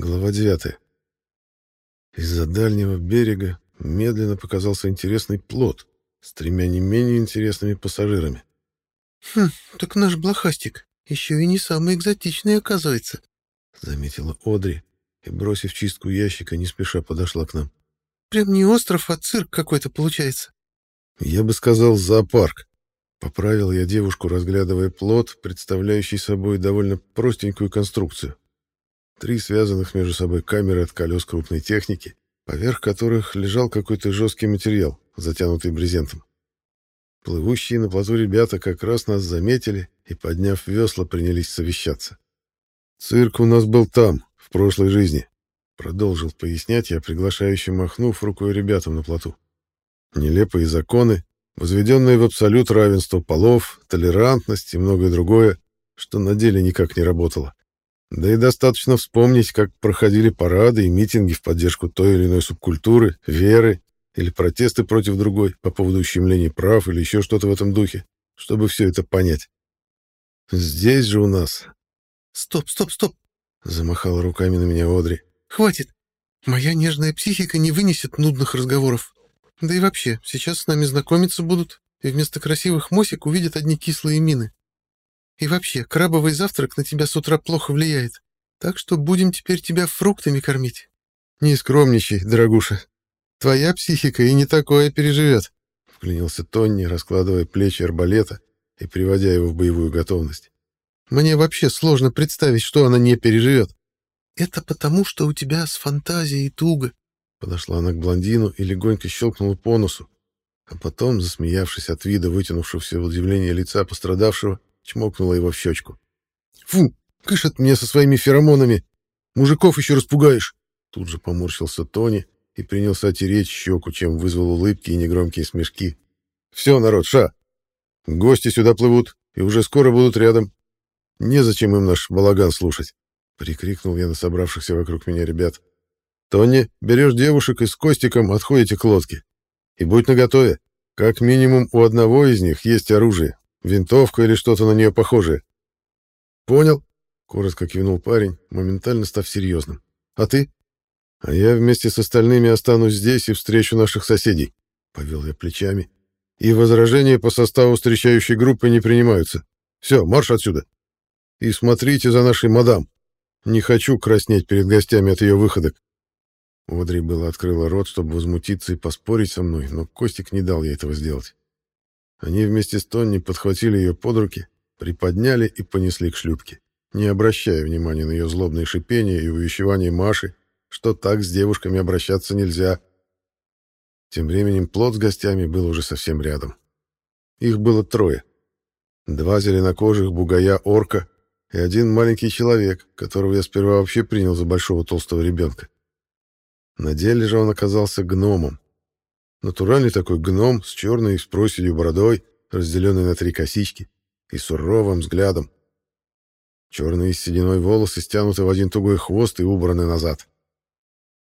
Глава 9. Из-за дальнего берега медленно показался интересный плот с тремя не менее интересными пассажирами. «Хм, так наш блохастик еще и не самый экзотичный, оказывается», — заметила Одри и, бросив чистку ящика, не спеша подошла к нам. «Прям не остров, а цирк какой-то получается». «Я бы сказал, зоопарк», — поправил я девушку, разглядывая плот, представляющий собой довольно простенькую конструкцию. Три связанных между собой камеры от колес крупной техники, поверх которых лежал какой-то жесткий материал, затянутый брезентом. Плывущие на плоту ребята как раз нас заметили и, подняв весла, принялись совещаться. «Цирк у нас был там, в прошлой жизни», — продолжил пояснять я, приглашающе махнув рукой ребятам на плоту. «Нелепые законы, возведенные в абсолют равенство полов, толерантность и многое другое, что на деле никак не работало. Да и достаточно вспомнить, как проходили парады и митинги в поддержку той или иной субкультуры, веры или протесты против другой по поводу ущемления прав или еще что-то в этом духе, чтобы все это понять. Здесь же у нас... «Стоп, стоп, стоп!» — замахала руками на меня Одри. «Хватит! Моя нежная психика не вынесет нудных разговоров. Да и вообще, сейчас с нами знакомиться будут, и вместо красивых мосик увидят одни кислые мины. И вообще, крабовый завтрак на тебя с утра плохо влияет. Так что будем теперь тебя фруктами кормить. Не скромничай, дорогуша. Твоя психика и не такое переживет. Вклинился Тонни, раскладывая плечи арбалета и приводя его в боевую готовность. Мне вообще сложно представить, что она не переживет. Это потому, что у тебя с фантазией туго. Подошла она к блондину и легонько щелкнула по носу, а потом, засмеявшись от вида вытянувшегося в удивление лица пострадавшего, чмокнула его в щечку. «Фу, кыш от меня со своими феромонами! Мужиков еще распугаешь!» Тут же поморщился Тони и принялся тереть щеку, чем вызвал улыбки и негромкие смешки. «Все, народ, ша! Гости сюда плывут и уже скоро будут рядом. Незачем им наш балаган слушать!» Прикрикнул я на собравшихся вокруг меня ребят. «Тони, берешь девушек и с Костиком отходите к лодке. И будь наготове. Как минимум у одного из них есть оружие, Винтовка или что-то на нее похожее. Понял? Коротко кивнул парень, моментально став серьезным. А ты? А я вместе с остальными останусь здесь и встречу наших соседей. Повел я плечами. И возражения по составу встречающей группы не принимаются. Все, марш отсюда. И смотрите за нашей мадам. Не хочу краснеть перед гостями от ее выходок. Одри было открыла рот, чтобы возмутиться и поспорить со мной, но Костик не дал ей этого сделать. Они вместе с Тонни подхватили ее под руки, приподняли и понесли к шлюпке, не обращая внимания на ее злобные шипения и увещевания Маши, что так с девушками обращаться нельзя. Тем временем плот с гостями был уже совсем рядом. Их было трое. Два зеленокожих бугая-орка и один маленький человек, которого я сперва вообще принял за большого толстого ребенка. На деле же он оказался гномом, Натуральный такой гном с черной с проседью бородой, разделенной на три косички, и суровым взглядом. Черные с сединой волосы стянуты в один тугой хвост и убраны назад.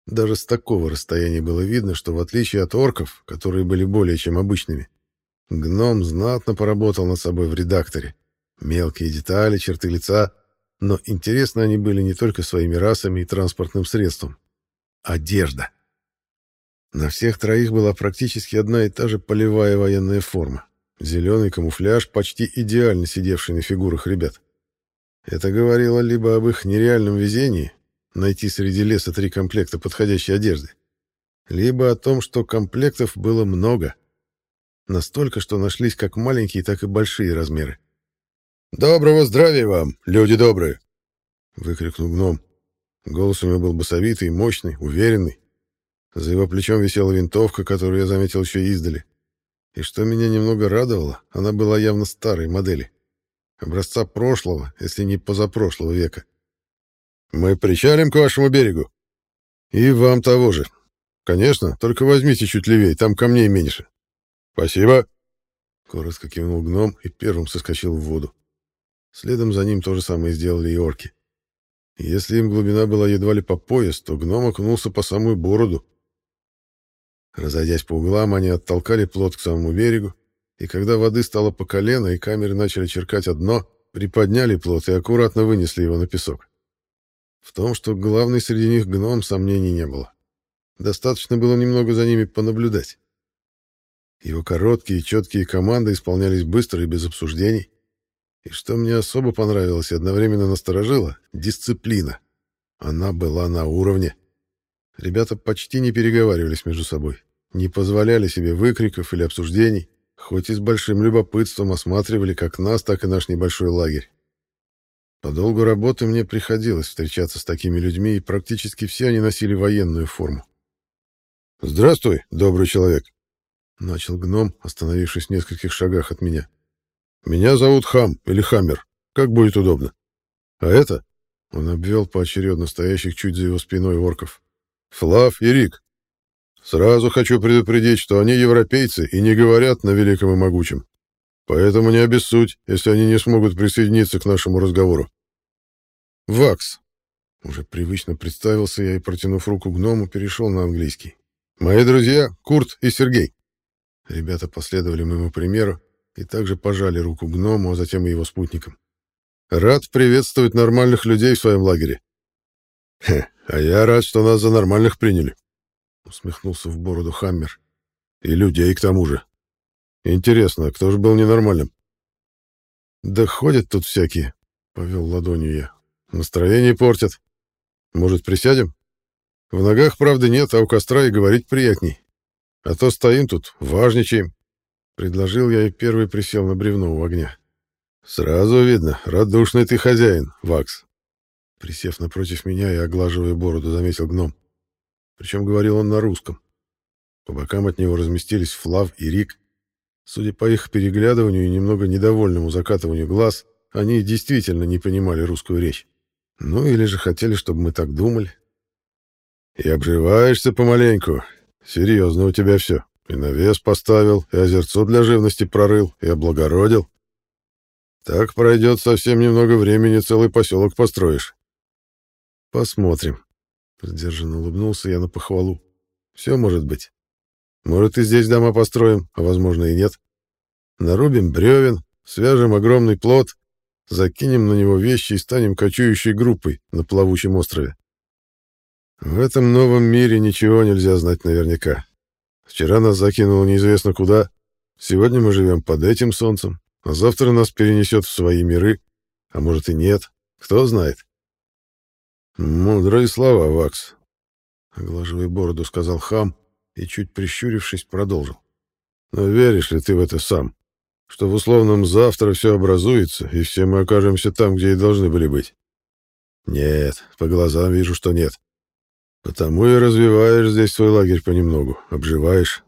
Даже с такого расстояния было видно, что в отличие от орков, которые были более чем обычными, гном знатно поработал над собой в редакторе. Мелкие детали, черты лица, но интересны они были не только своими расами и транспортным средством. Одежда. На всех троих была практически одна и та же полевая военная форма. Зеленый камуфляж, почти идеально сидевший на фигурах ребят. Это говорило либо об их нереальном везении найти среди леса три комплекта подходящей одежды, либо о том, что комплектов было много. Настолько, что нашлись как маленькие, так и большие размеры. «Доброго здравия вам, люди добрые!» — выкрикнул гном. Голос у него был басовитый, мощный, уверенный. За его плечом висела винтовка, которую я заметил еще издали. И что меня немного радовало, она была явно старой модели. Образца прошлого, если не позапрошлого века. «Мы причалим к вашему берегу?» «И вам того же. Конечно, только возьмите чуть левее, там камней меньше». «Спасибо». Коротко кивнул гном и первым соскочил в воду. Следом за ним то же самое сделали и орки. Если им глубина была едва ли по пояс, то гном окунулся по самую бороду, Разойдясь по углам, они оттолкали плот к самому берегу, и когда воды стало по колено и камеры начали черкать одно, приподняли плот и аккуратно вынесли его на песок. В том, что главный среди них гном, сомнений не было. Достаточно было немного за ними понаблюдать. Его короткие и четкие команды исполнялись быстро и без обсуждений. И что мне особо понравилось и одновременно насторожило — дисциплина. Она была на уровне. Ребята почти не переговаривались между собой, не позволяли себе выкриков или обсуждений, хоть и с большим любопытством осматривали как нас, так и наш небольшой лагерь. По долгу работы мне приходилось встречаться с такими людьми, и практически все они носили военную форму. «Здравствуй, добрый человек», — начал гном, остановившись в нескольких шагах от меня. «Меня зовут Хам или Хаммер, как будет удобно. А это...» — он обвел поочередно стоящих чуть за его спиной орков. «Флав и Рик. Сразу хочу предупредить, что они европейцы и не говорят на великом и могучем. Поэтому не обессудь, если они не смогут присоединиться к нашему разговору. Вакс. Уже привычно представился я и, протянув руку гному, перешел на английский. Мои друзья Курт и Сергей. Ребята последовали моему примеру и также пожали руку гному, а затем и его спутникам. Рад приветствовать нормальных людей в своем лагере. Хе, а я рад, что нас за нормальных приняли. Усмехнулся в бороду Хаммер. И людей к тому же. Интересно, кто же был ненормальным? Да ходят тут всякие, повел ладонью я. Настроение портят. Может, присядем? В ногах, правда, нет, а у костра и говорить приятней. А то стоим тут, важничаем. Предложил я и первый присел на бревно у огня. Сразу видно, радушный ты хозяин, Вакс. Присев напротив меня и оглаживая бороду, заметил гном. Причем говорил он на русском. По бокам от него разместились Флав и Рик. Судя по их переглядыванию и немного недовольному закатыванию глаз, они действительно не понимали русскую речь. Ну или же хотели, чтобы мы так думали. И обживаешься помаленьку, Серьезно у тебя все. И навес поставил, и озерцо для живности прорыл, и облагородил. Так пройдет совсем немного времени, целый поселок построишь. Посмотрим. Сдержанно улыбнулся я на похвалу. Все может быть. Может, и здесь дома построим, а возможно и нет. Нарубим бревен, свяжем огромный плот, закинем на него вещи и станем кочующей группой на плавучем острове. В этом новом мире ничего нельзя знать наверняка. Вчера нас закинуло неизвестно куда, сегодня мы живем под этим солнцем, а завтра нас перенесет в свои миры, а может и нет, кто знает. Мудрые слова, Вакс. Оглаживая бороду, сказал хам и, чуть прищурившись, продолжил. Но веришь ли ты в это сам? Что в условном завтра все образуется, и все мы окажемся там, где и должны были быть? Нет, по глазам вижу, что нет. Потому и развиваешь здесь свой лагерь понемногу, обживаешь.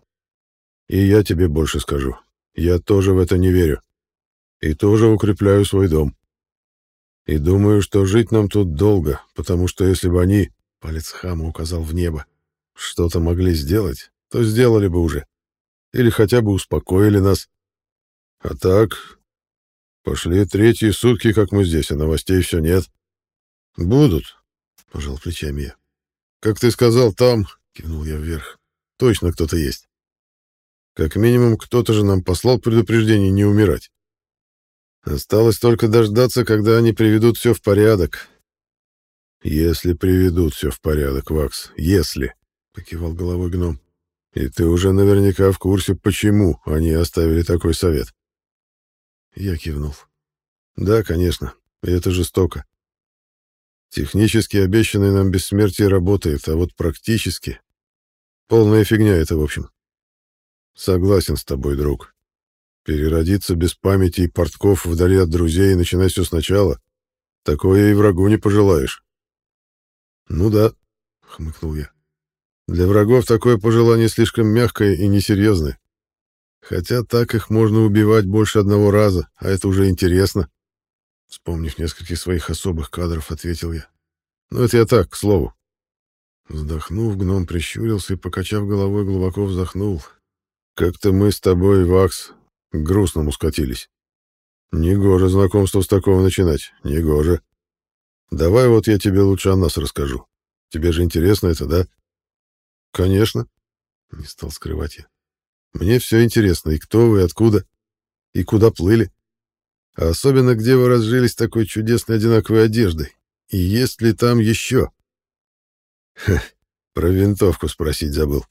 И я тебе больше скажу. Я тоже в это не верю. И тоже укрепляю свой дом. И думаю, что жить нам тут долго, потому что если бы они, палец хама указал в небо, что-то могли сделать, то сделали бы уже. Или хотя бы успокоили нас. А так, пошли третьи сутки, как мы здесь, а новостей все нет. Будут, пожал плечами я. Как ты сказал, там, кивнул я вверх, точно кто-то есть. Как минимум, кто-то же нам послал предупреждение не умирать. Осталось только дождаться, когда они приведут все в порядок. Если приведут все в порядок, Вакс, если, покивал головой гном. И ты уже наверняка в курсе, почему они оставили такой совет. Я кивнул. Да, конечно, это жестоко. Технически обещанное нам бессмертие работает, а вот практически... Полная фигня это, в общем. Согласен с тобой, друг. Переродиться без памяти и портков вдали от друзей и начинать все сначала — такое и врагу не пожелаешь. Ну да, — хмыкнул я. Для врагов такое пожелание слишком мягкое и несерьезное. Хотя так их можно убивать больше одного раза, а это уже интересно. Вспомнив нескольких своих особых кадров, ответил я. «Ну, это я так, к слову». Вздохнув, гном прищурился и, покачав головой, глубоко вздохнул. «Как-то мы с тобой, Вакс, к грустному скатились. Негоже знакомство с такого начинать, негоже. Давай вот я тебе лучше о нас расскажу. Тебе же интересно это, да?» «Конечно», — не стал скрывать я. «Мне все интересно, и кто вы, и откуда, и куда плыли. А особенно, где вы разжились такой чудесной одинаковой одеждой. И есть ли там еще? Хе, про винтовку спросить забыл.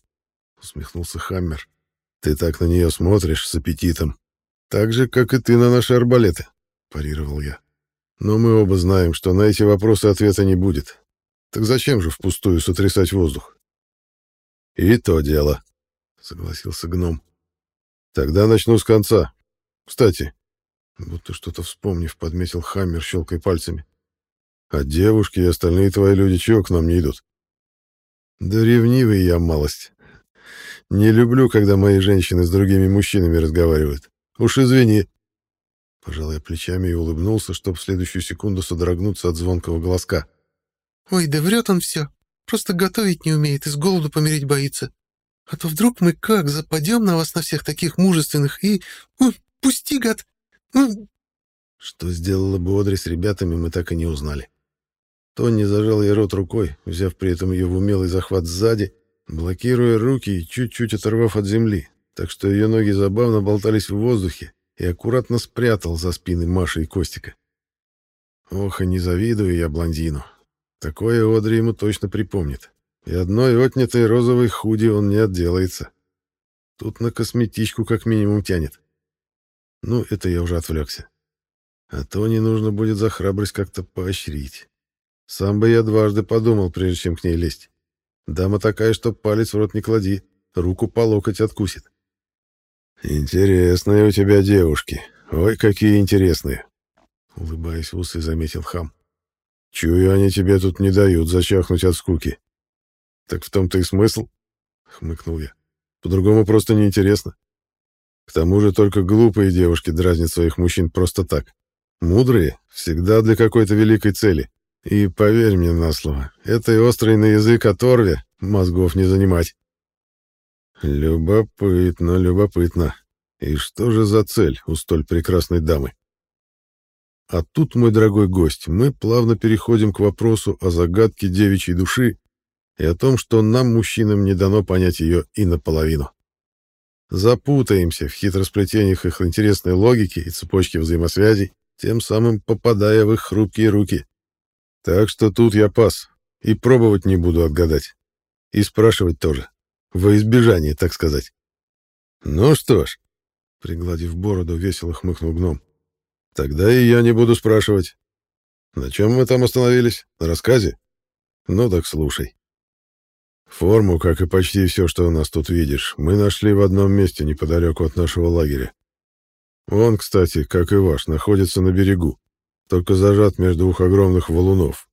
Усмехнулся Хаммер. Ты так на нее смотришь с аппетитом. Так же, как и ты на наши арбалеты, парировал я. Но мы оба знаем, что на эти вопросы ответа не будет. Так зачем же впустую сотрясать воздух? И то дело, согласился гном. Тогда начну с конца. Кстати, будто что-то вспомнив, подметил Хаммер, щелкая пальцами. А девушки и остальные твои люди чего к нам не идут? Да ревнивый я малость. Не люблю, когда мои женщины с другими мужчинами разговаривают. Уж извини. Пожал я плечами и улыбнулся, чтобы в следующую секунду содрогнуться от звонкого голоска. «Ой, да врет он все. Просто готовить не умеет и с голоду помереть боится. А то вдруг мы как западем на вас на всех таких мужественных и... Ой, пусти, гад! Ну...» Что сделала бы Одри с ребятами, мы так и не узнали. Тони зажал ей рот рукой, взяв при этом ее в умелый захват сзади, блокируя руки и чуть-чуть оторвав от земли, так что ее ноги забавно болтались в воздухе и аккуратно спрятал за спины Маши и Костика. Ох, и не завидую я блондину. Такое Одри ему точно припомнит. И одной отнятой розовой худи он не отделается. Тут на косметичку как минимум тянет. Ну, это я уже отвлекся. А то не нужно будет за храбрость как-то поощрить. Сам бы я дважды подумал, прежде чем к ней лезть. Дама такая, что палец в рот не клади, руку по локоть откусит. «Интересные у тебя девушки. Ой, какие интересные!» Улыбаясь в усы, заметил хам. «Чую, они тебе тут не дают зачахнуть от скуки». «Так в том-то и смысл?» — хмыкнул я. «По-другому просто неинтересно. К тому же только глупые девушки дразнят своих мужчин просто так. Мудрые всегда для какой-то великой цели. И поверь мне на слово, этой острой на язык оторве мозгов не занимать. Любопытно, любопытно. И что же за цель у столь прекрасной дамы? А тут, мой дорогой гость, мы плавно переходим к вопросу о загадке девичьей души и о том, что нам, мужчинам, не дано понять ее и наполовину. Запутаемся в хитросплетениях их интересной логики и цепочки взаимосвязей, тем самым попадая в их хрупкие руки. Так что тут я пас. И пробовать не буду отгадать. И спрашивать тоже. Во избежание, так сказать. Ну что ж, пригладив бороду, весело хмыкнул гном. Тогда и я не буду спрашивать. На чем мы там остановились? На рассказе? Ну так слушай. Форму, как и почти все, что у нас тут видишь, мы нашли в одном месте неподалеку от нашего лагеря. Он, кстати, как и ваш, находится на берегу только зажат между двух огромных валунов.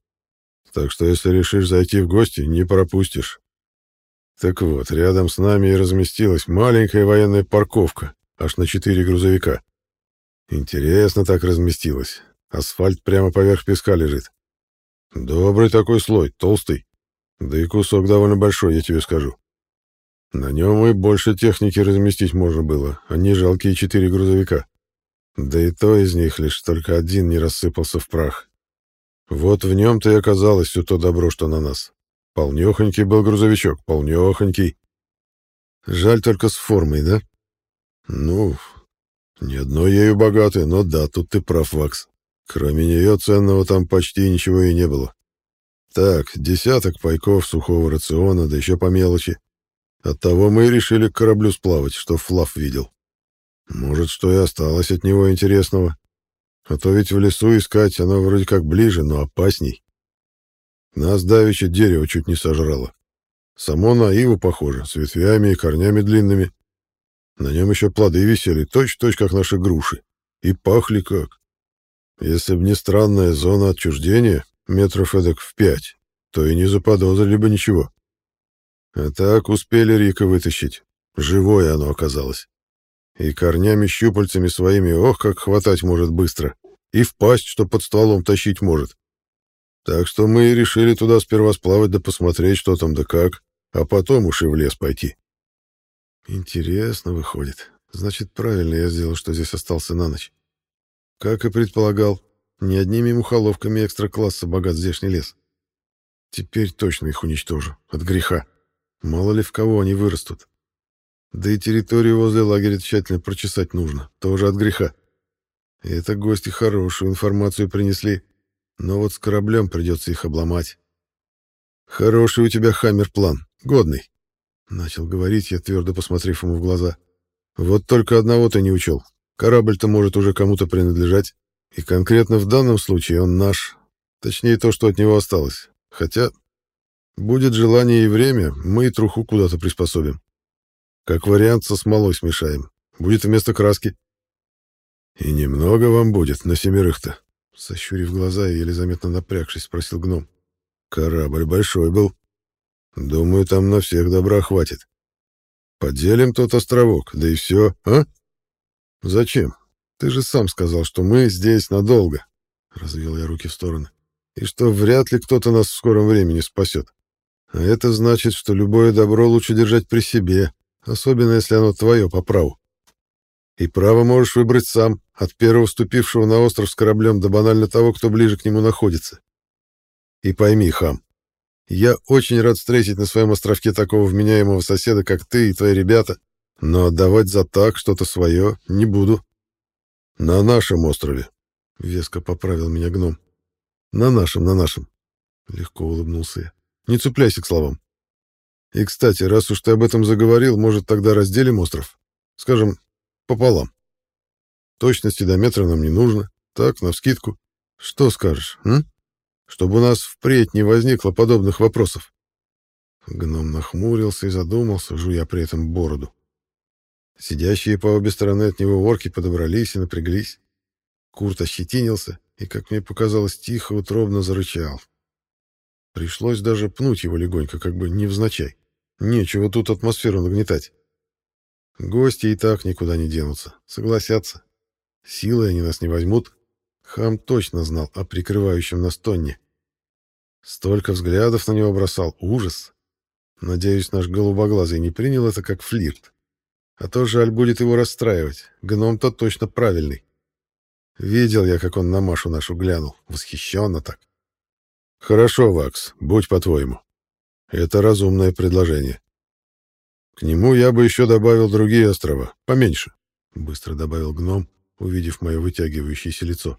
Так что если решишь зайти в гости, не пропустишь. Так вот, рядом с нами и разместилась маленькая военная парковка, аж на четыре грузовика. Интересно так разместилась. Асфальт прямо поверх песка лежит. Добрый такой слой, толстый. Да и кусок довольно большой, я тебе скажу. На нем и больше техники разместить можно было, а не жалкие четыре грузовика. Да и то из них лишь только один не рассыпался в прах. Вот в нем-то и оказалось все то добро, что на нас. Полнехонький был грузовичок, полнехонький. Жаль только с формой, да? Ну, ни одной ею богатый, но да, тут ты прав, Вакс. Кроме нее ценного там почти ничего и не было. Так, десяток пайков сухого рациона, да еще по мелочи. Оттого мы и решили к кораблю сплавать, что Флав видел. Может, что и осталось от него интересного. А то ведь в лесу искать оно вроде как ближе, но опасней. Нас давеча дерево чуть не сожрало. Само на иву похоже, с ветвями и корнями длинными. На нем еще плоды висели, точь-точь, как наши груши. И пахли как. Если б не странная зона отчуждения, метров эдак в пять, то и не заподозрили бы ничего. А так успели Рика вытащить. Живое оно оказалось. И корнями-щупальцами своими, ох, как хватать может быстро. И в пасть, что под стволом тащить может. Так что мы и решили туда сперва сплавать да посмотреть, что там да как, а потом уж и в лес пойти. Интересно выходит. Значит, правильно я сделал, что здесь остался на ночь. Как и предполагал, не одними мухоловками экстра-класса богат здешний лес. Теперь точно их уничтожу. От греха. Мало ли в кого они вырастут. Да и территорию возле лагеря тщательно прочесать нужно, тоже от греха. И это гости хорошую информацию принесли. Но вот с кораблем придется их обломать. Хороший у тебя хаммер-план, годный. Начал говорить я, твердо посмотрев ему в глаза. Вот только одного ты не учел. Корабль-то может уже кому-то принадлежать. И конкретно в данном случае он наш. Точнее, то, что от него осталось. Хотя, будет желание и время, мы и труху куда-то приспособим. Как вариант, со смолой смешаем. Будет вместо краски. И немного вам будет на семерых-то. Сощурив глаза и еле заметно напрягшись, спросил гном. Корабль большой был. Думаю, там на всех добра хватит. Поделим тот островок, да и все, а? Зачем? Ты же сам сказал, что мы здесь надолго. Развел я руки в стороны. И что вряд ли кто-то нас в скором времени спасет. А это значит, что любое добро лучше держать при себе, особенно если оно твое по праву. И право можешь выбрать сам, от первого вступившего на остров с кораблем до банально того, кто ближе к нему находится. И пойми, хам, я очень рад встретить на своем островке такого вменяемого соседа, как ты и твои ребята, но отдавать за так что-то свое не буду. На нашем острове, — веско поправил меня гном. На нашем, на нашем. Легко улыбнулся я. Не цепляйся к словам. И, кстати, раз уж ты об этом заговорил, может, тогда разделим остров? Скажем, пополам. Точности до метра нам не нужно. Так, навскидку. Что скажешь, м? Чтобы у нас впредь не возникло подобных вопросов. Гном нахмурился и задумался, жуя при этом бороду. Сидящие по обе стороны от него орки подобрались и напряглись. Курт ощетинился и, как мне показалось, тихо утробно зарычал. Пришлось даже пнуть его легонько, как бы невзначай. Нечего тут атмосферу нагнетать. Гости и так никуда не денутся, согласятся. Силой они нас не возьмут. Хам точно знал о прикрывающем нас Тонне. Столько взглядов на него бросал. Ужас. Надеюсь, наш голубоглазый не принял это как флирт. А то жаль будет его расстраивать. Гном-то точно правильный. Видел я, как он на Машу нашу глянул. Восхищенно так. Хорошо, Вакс, будь по-твоему. Это разумное предложение. К нему я бы еще добавил другие острова, поменьше, — быстро добавил гном, увидев мое вытягивающееся лицо.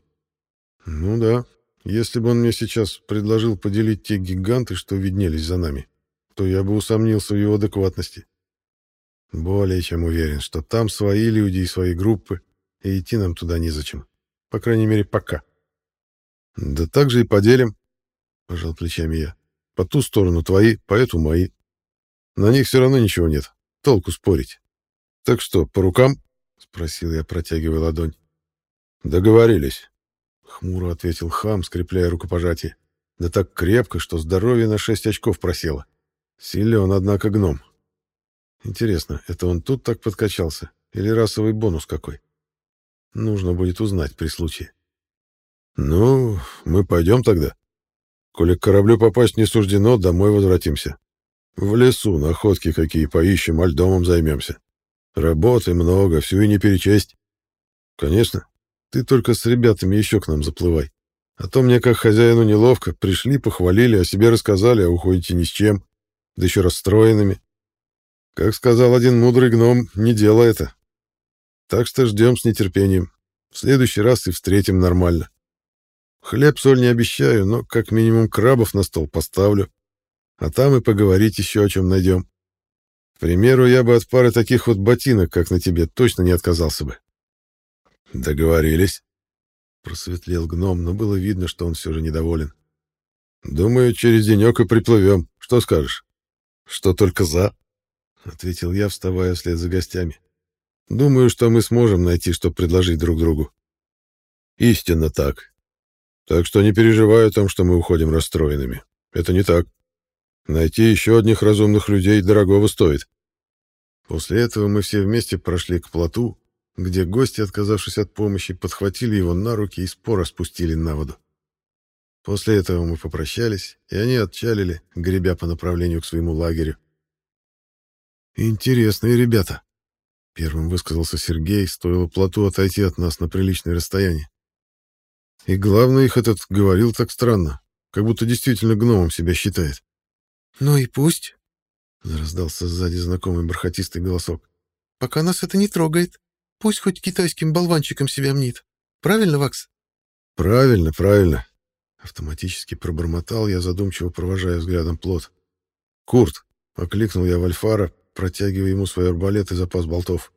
Ну да, если бы он мне сейчас предложил поделить те гиганты, что виднелись за нами, то я бы усомнился в его адекватности. Более чем уверен, что там свои люди и свои группы, и идти нам туда незачем. По крайней мере, пока. Да так же и поделим, — пожал плечами я. По ту сторону твои, по эту мои. На них все равно ничего нет. Толку спорить. Так что, по рукам? — спросил я, протягивая ладонь. Договорились. Хмуро ответил хам, скрепляя рукопожатие. Да так крепко, что здоровье на шесть очков просело. Силен, однако, гном. Интересно, это он тут так подкачался? Или расовый бонус какой? Нужно будет узнать при случае. Ну, мы пойдем тогда. Коли к кораблю попасть не суждено, домой возвратимся. В лесу находки какие поищем, альдомом займемся. Работы много, всю и не перечесть. Конечно, ты только с ребятами еще к нам заплывай. А то мне, как хозяину, неловко. Пришли, похвалили, о себе рассказали, а уходите ни с чем. Да еще расстроенными. Как сказал один мудрый гном, не дело это. Так что ждем с нетерпением. В следующий раз и встретим нормально. Хлеб-соль не обещаю, но как минимум крабов на стол поставлю. А там и поговорить еще о чем найдем. К примеру, я бы от пары таких вот ботинок, как на тебе, точно не отказался бы. Договорились. Просветлел гном, но было видно, что он все же недоволен. Думаю, через денек и приплывем. Что скажешь? Что только за? Ответил я, вставая вслед за гостями. Думаю, что мы сможем найти, что предложить друг другу. Истинно так. Так что не переживай о том, что мы уходим расстроенными. Это не так. Найти еще одних разумных людей дорогого стоит. После этого мы все вместе прошли к плоту, где гости, отказавшись от помощи, подхватили его на руки и споро спустили на воду. После этого мы попрощались, и они отчалили, гребя по направлению к своему лагерю. «Интересные ребята», — первым высказался Сергей, стоило плоту отойти от нас на приличное расстояние. И главное, их этот говорил так странно, как будто действительно гномом себя считает. «Ну и пусть», — раздался сзади знакомый бархатистый голосок. «Пока нас это не трогает. Пусть хоть китайским болванчиком себя мнит. Правильно, Вакс?» «Правильно, правильно», — Автоматически пробормотал я, задумчиво провожая взглядом плот. «Курт!» — окликнул я Вальфара, протягивая ему свой арбалет и запас болтов.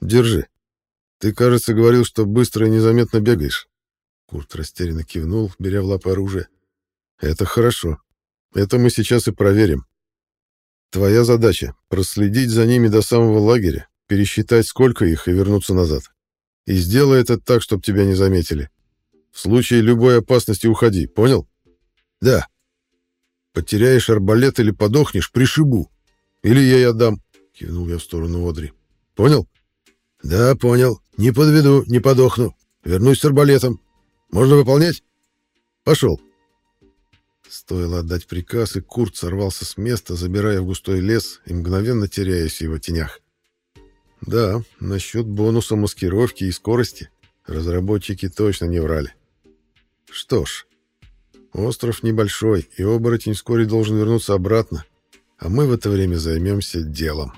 «Держи. Ты, кажется, говорил, что быстро и незаметно бегаешь». Курт растерянно кивнул, беря в лапы оружие. «Это хорошо. Это мы сейчас и проверим. Твоя задача — проследить за ними до самого лагеря, пересчитать, сколько их, и вернуться назад. И сделай это так, чтобы тебя не заметили. В случае любой опасности уходи, понял? Да. Потеряешь арбалет или подохнешь, пришибу. Или я ей отдам. Кивнул я в сторону Одри. Понял? Да, понял. Не подведу, не подохну. Вернусь с арбалетом. Можно выполнять? Пошел. Стоило отдать приказ, и Курт сорвался с места, забирая в густой лес и мгновенно теряясь в его тенях. Да, насчет бонуса маскировки и скорости разработчики точно не врали. Что ж, остров небольшой, и оборотень вскоре должен вернуться обратно, а мы в это время займемся делом.